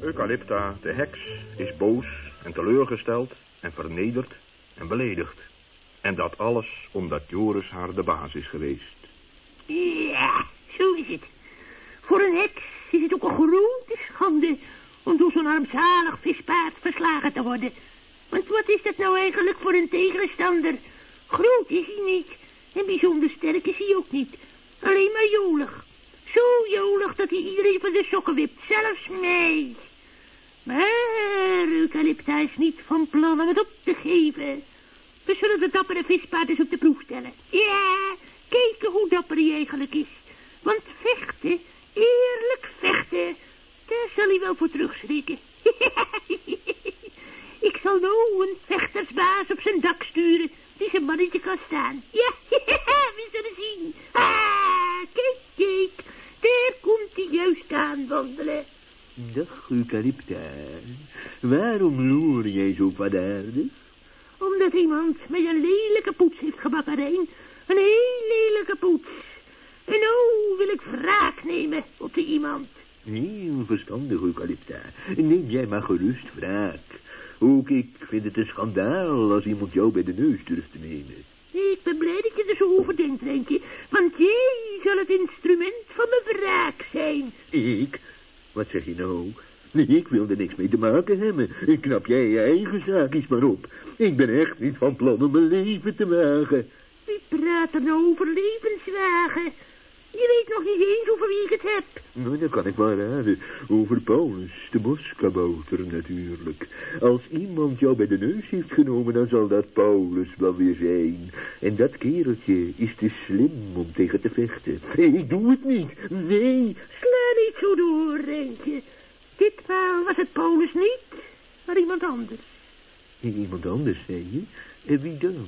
Eucalypta, de heks, is boos en teleurgesteld en vernederd en beledigd. En dat alles omdat Joris haar de baas is geweest. Ja, zo is het. Voor een heks is het ook een grote schande om door zo'n armzalig vispaard verslagen te worden. Want wat is dat nou eigenlijk voor een tegenstander? Groot is hij niet en bijzonder sterk is hij ook niet. Alleen maar jolig. Zo jolig dat hij iedereen van de sokken wipt, zelfs mij. Maar Eucalypta is niet van plan om het op te geven. We zullen de dappere vispaard eens op de proef stellen. Ja, kijken hoe dapper hij eigenlijk is. Want vechten, eerlijk vechten, daar zal hij wel voor terugschrikken. Ik zal nou een vechtersbaas op zijn dak sturen, die zijn mannetje kan staan. Ja, we zullen zien. Ah, kijk, kijk, daar komt hij juist aanwandelen. Dag, Eucalypta. Waarom loer jij zo kwaadaardig? Omdat iemand met een lelijke poets heeft gebakken, Rijn. Een heel lelijke poets. En nou wil ik wraak op die iemand. Heel verstandig, Eucalypta. Neem jij maar gerust wraak. Ook ik vind het een schandaal als iemand jou bij de neus durft te nemen. Ik ben blij dat je er zo over denkt, Rijntje. Want jij zal het instrument van mijn wraak zijn. Ik? Wat zeg je nou? Nee, ik wil er niks mee te maken hebben. Knap jij je eigen zaakjes maar op. Ik ben echt niet van plan om mijn leven te wagen. Wie praat er nou over levenswagen? Weet nog niet eens over wie ik het heb. Nou, dan kan ik maar raden. Over Paulus, de boskabouter natuurlijk. Als iemand jou bij de neus heeft genomen, dan zal dat Paulus wel weer zijn. En dat kereltje is te slim om tegen te vechten. Nee, ik doe het niet. Nee. Sla niet zo door, Reentje. Ditmaal was het Paulus niet, maar iemand anders. Iemand anders, zei je? En wie dan?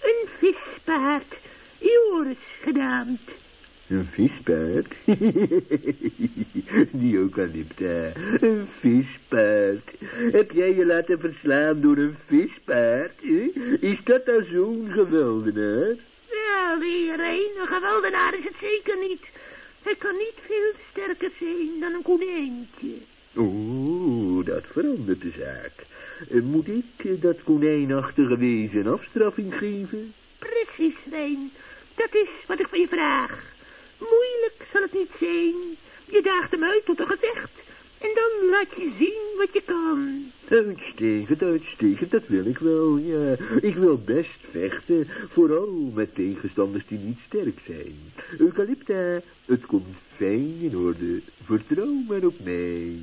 Een vispaard, Joris genaamd. Een vispaard? Die eucalypta. Een vispaard. Heb jij je laten verslaan door een vispaard? Is dat dan zo'n geweldenaar? Ja, weer een. Een geweldenaar is het zeker niet. Hij kan niet veel sterker zijn dan een konijntje. Oeh, dat verandert de zaak. Moet ik dat konijnachtige wezen afstraffing geven? Precies, Rijn. Dat is wat ik van je vraag. Moeilijk zal het niet zijn. Je daagt hem uit tot een gevecht. En dan laat je zien wat je kan. Uitstekend, uitstekend, dat wil ik wel, ja. Ik wil best vechten, vooral met tegenstanders die niet sterk zijn. Eucalypta, het komt fijn in orde. Vertrouw maar op mij.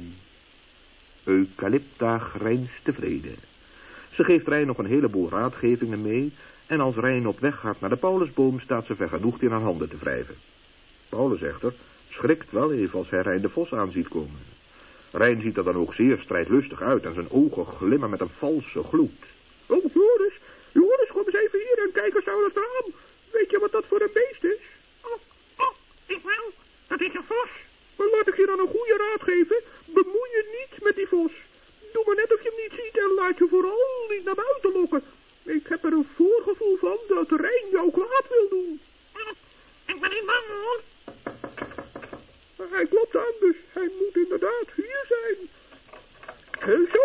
Eucalypta grijnst tevreden. Ze geeft Rijn nog een heleboel raadgevingen mee... en als Rijn op weg gaat naar de Paulusboom... staat ze vergenoegd in haar handen te wrijven. Paulus echter schrikt wel even als hij Rijn de Vos aan ziet komen. Rijn ziet er dan ook zeer strijdlustig uit en zijn ogen glimmen met een valse gloed. Oh, Joris, Joris, kom eens even hier en kijk eens aan het raam. Weet je wat dat voor een beest is? Oh, oh, ik wel. Dat is een vos. Maar laat ik je dan een goede raad geven. Bemoei je niet met die vos. Doe maar net of je hem niet ziet en laat je vooral niet naar buiten lokken. Ik heb er een voorgevoel van dat Rijn jou kwaad wil doen. Ik ben niet bang hoor. Hij klopt aan, dus hij moet inderdaad hier zijn. Zo,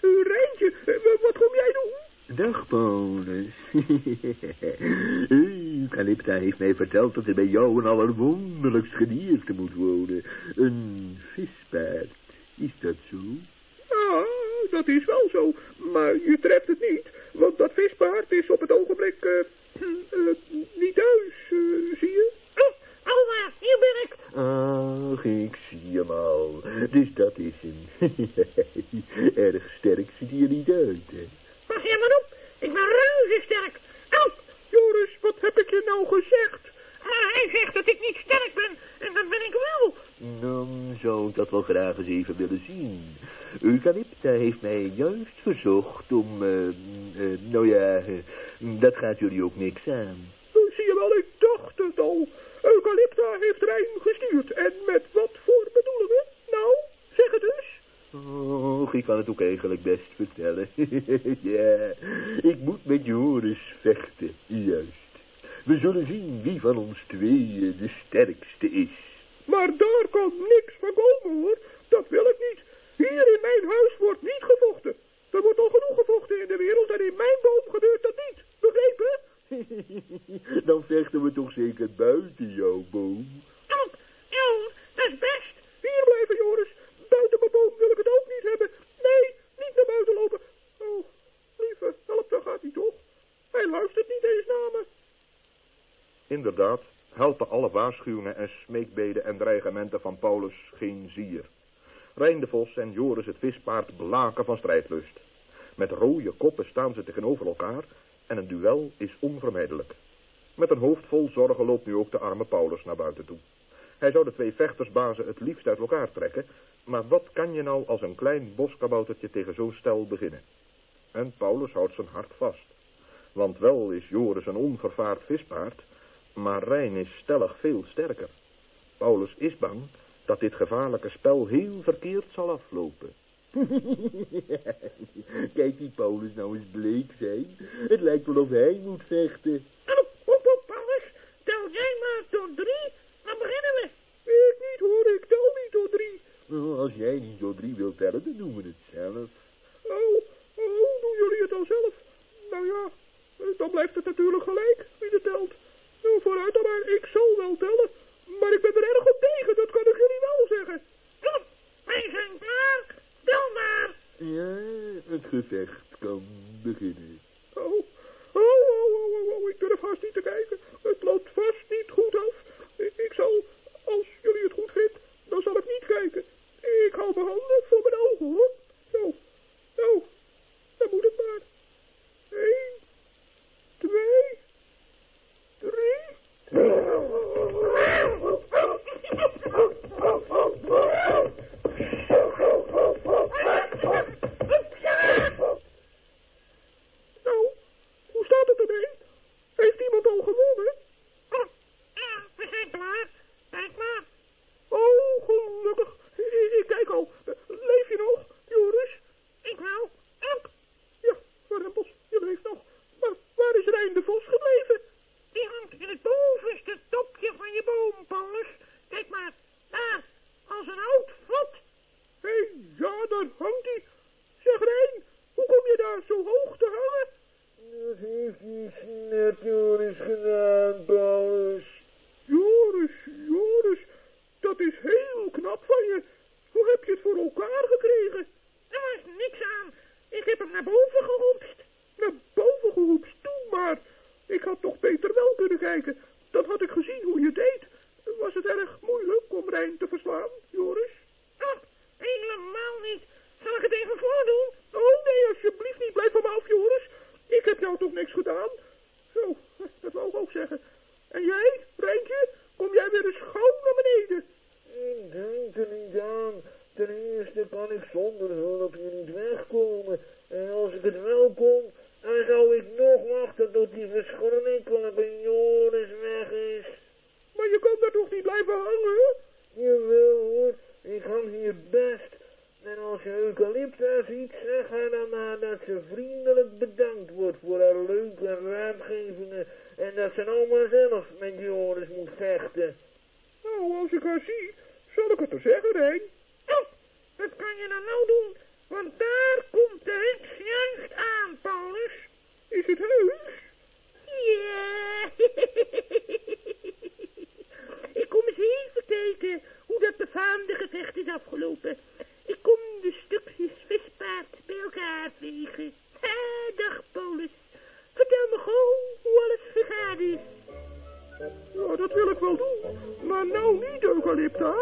uh, Rijntje, wat kom jij doen? Dag, Eucalypta heeft mij verteld dat er bij jou een allerwonderlijkst gedierte moet wonen. Een vispaard. Is dat zo? Ja, dat is wel zo. Maar je treft het niet, want dat vispaard is op het ogenblik uh, uh, niet thuis, zie je? Oh, Alma, hier ben ik. Ach, ik zie hem al. Dus dat is hem. Erg sterk ziet hij er niet uit, hè? Pas je maar op. Ik ben reuze sterk. Au! Joris, wat heb ik je nou gezegd? Maar hij zegt dat ik niet sterk ben. En dat ben ik wel. Dan zou ik dat wel graag eens even willen zien. Eucalypta heeft mij juist verzocht om... Uh, uh, nou ja, dat gaat jullie ook niks aan. Zie je wel, ik dacht het al. Eucalypta heeft Rijn gestuurd. En met wat voor bedoelingen? Nou, zeg het eens. Oh, ik kan het ook eigenlijk best vertellen. ja, ik moet met Joris vechten, juist. We zullen zien wie van ons tweeën de sterkste is. Maar daar kan niks van komen, hoor. Dat wil ik niet. Hier in mijn huis wordt niet gevochten. Er wordt al genoeg gevochten in de wereld en in mijn boom gebeurt dat niet. Begrepen? Dan vechten we toch zeker buiten jouw boom. Oh, oh, dat is best. Hier blijven, Joris. Buiten mijn boom wil ik het ook niet hebben. Nee, niet naar buiten lopen. Oh, lieve, help, dat gaat niet toch? Hij luistert niet eens naar me. Helpen alle waarschuwingen en smeekbeden en dreigementen van Paulus geen zier. Rijn de Vos en Joris het vispaard blaken van strijdlust. Met rode koppen staan ze tegenover elkaar en een duel is onvermijdelijk. Met een hoofd vol zorgen loopt nu ook de arme Paulus naar buiten toe. Hij zou de twee vechtersbazen het liefst uit elkaar trekken, maar wat kan je nou als een klein boskaboutertje tegen zo'n stel beginnen? En Paulus houdt zijn hart vast. Want wel is Joris een onvervaard vispaard, maar Rijn is stellig veel sterker. Paulus is bang dat dit gevaarlijke spel heel verkeerd zal aflopen. Kijk die Paulus nou eens bleek zijn. Het lijkt wel of hij moet vechten. Op, op, op, Paulus. Tel jij maar tot drie, dan beginnen we. Ik niet hoor, ik tel niet tot drie. Oh, als jij niet zo drie wilt tellen, dan doen we het zelf. Oh, oh, doen jullie het dan zelf? Nou ja, eh, dan blijft het natuurlijk gelijk wie het telt. Nou, vooruit dan maar, ik zal wel tellen. Maar ik ben er erg op tegen, dat kan ik jullie wel zeggen. Kom, wij zijn klaar. Tel maar. Ja, gevecht kan beginnen. Oh, oh, oh, oh, oh, oh, ik durf haast niet te kijken. Het loopt vast niet goed af. Ik, ik zal, als jullie het goed vindt, dan zal ik niet kijken. Ik hou mijn handen voor mijn ogen, hoor. Zo, zo, dan moet het maar. Eén, twee, drie. Nou, hoe staat het ermee? Heeft iemand al gewonnen? Oh, ja, we zijn klaar. Kijk maar. Oh, gelukkig. Ik, ik kijk al. Eh, Leef je nog, Joris? Ik wel. Ook. Ja, Rempels, je leeft nog. Maar waar is Rijn de Vos gebleven? Die hangt in het bovenste topje van je boom, Paulus. Kijk maar. Daar. Als een oud vlot. Hé, hey, ja, daar hangt hij. Zeg Rijn, hoe kom je daar zo hoog te hangen? Dat heeft die net Joris gedaan, Paulus. Joris, Joris, dat is heel knap van je. Hoe heb je het voor elkaar gekregen? Er was niks aan. Ik heb hem naar boven geroepst. Naar boven gehoepst, toe maar. Ik had toch beter wel kunnen kijken. Dan had ik gezien hoe je het deed. Was het erg te verslaan, Joris? Oh, helemaal niet. Zal ik het even voordoen? Oh nee, alsjeblieft niet. Blijf van me af, Joris. Ik heb jou toch niks gedaan? Zo, dat wou ik ook zeggen. En jij, Rijntje, kom jij weer eens gauw naar beneden? Ik denk er niet aan. Ten eerste kan ik zonder hulp hier niet wegkomen. En als ik het wel kon, dan zou ik nog wachten tot die verschrikkelijke Joris weg is. Maar je kan daar toch niet blijven hangen? Jawel hoor, ik hang hier best. En als je Eucalypta ziet, zeg haar dan maar dat ze vriendelijk bedankt wordt voor haar leuke raadgevingen. En dat ze nou maar zelf met Joris moet afgelopen. Ik kom de stukjes vispaard bij elkaar vegen. Dag, Polis. Vertel me gewoon hoe alles gegaan is. Ja, dat wil ik wel doen. Maar nou niet, Eucalypta.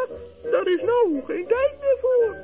Daar is nou geen tijd meer voor.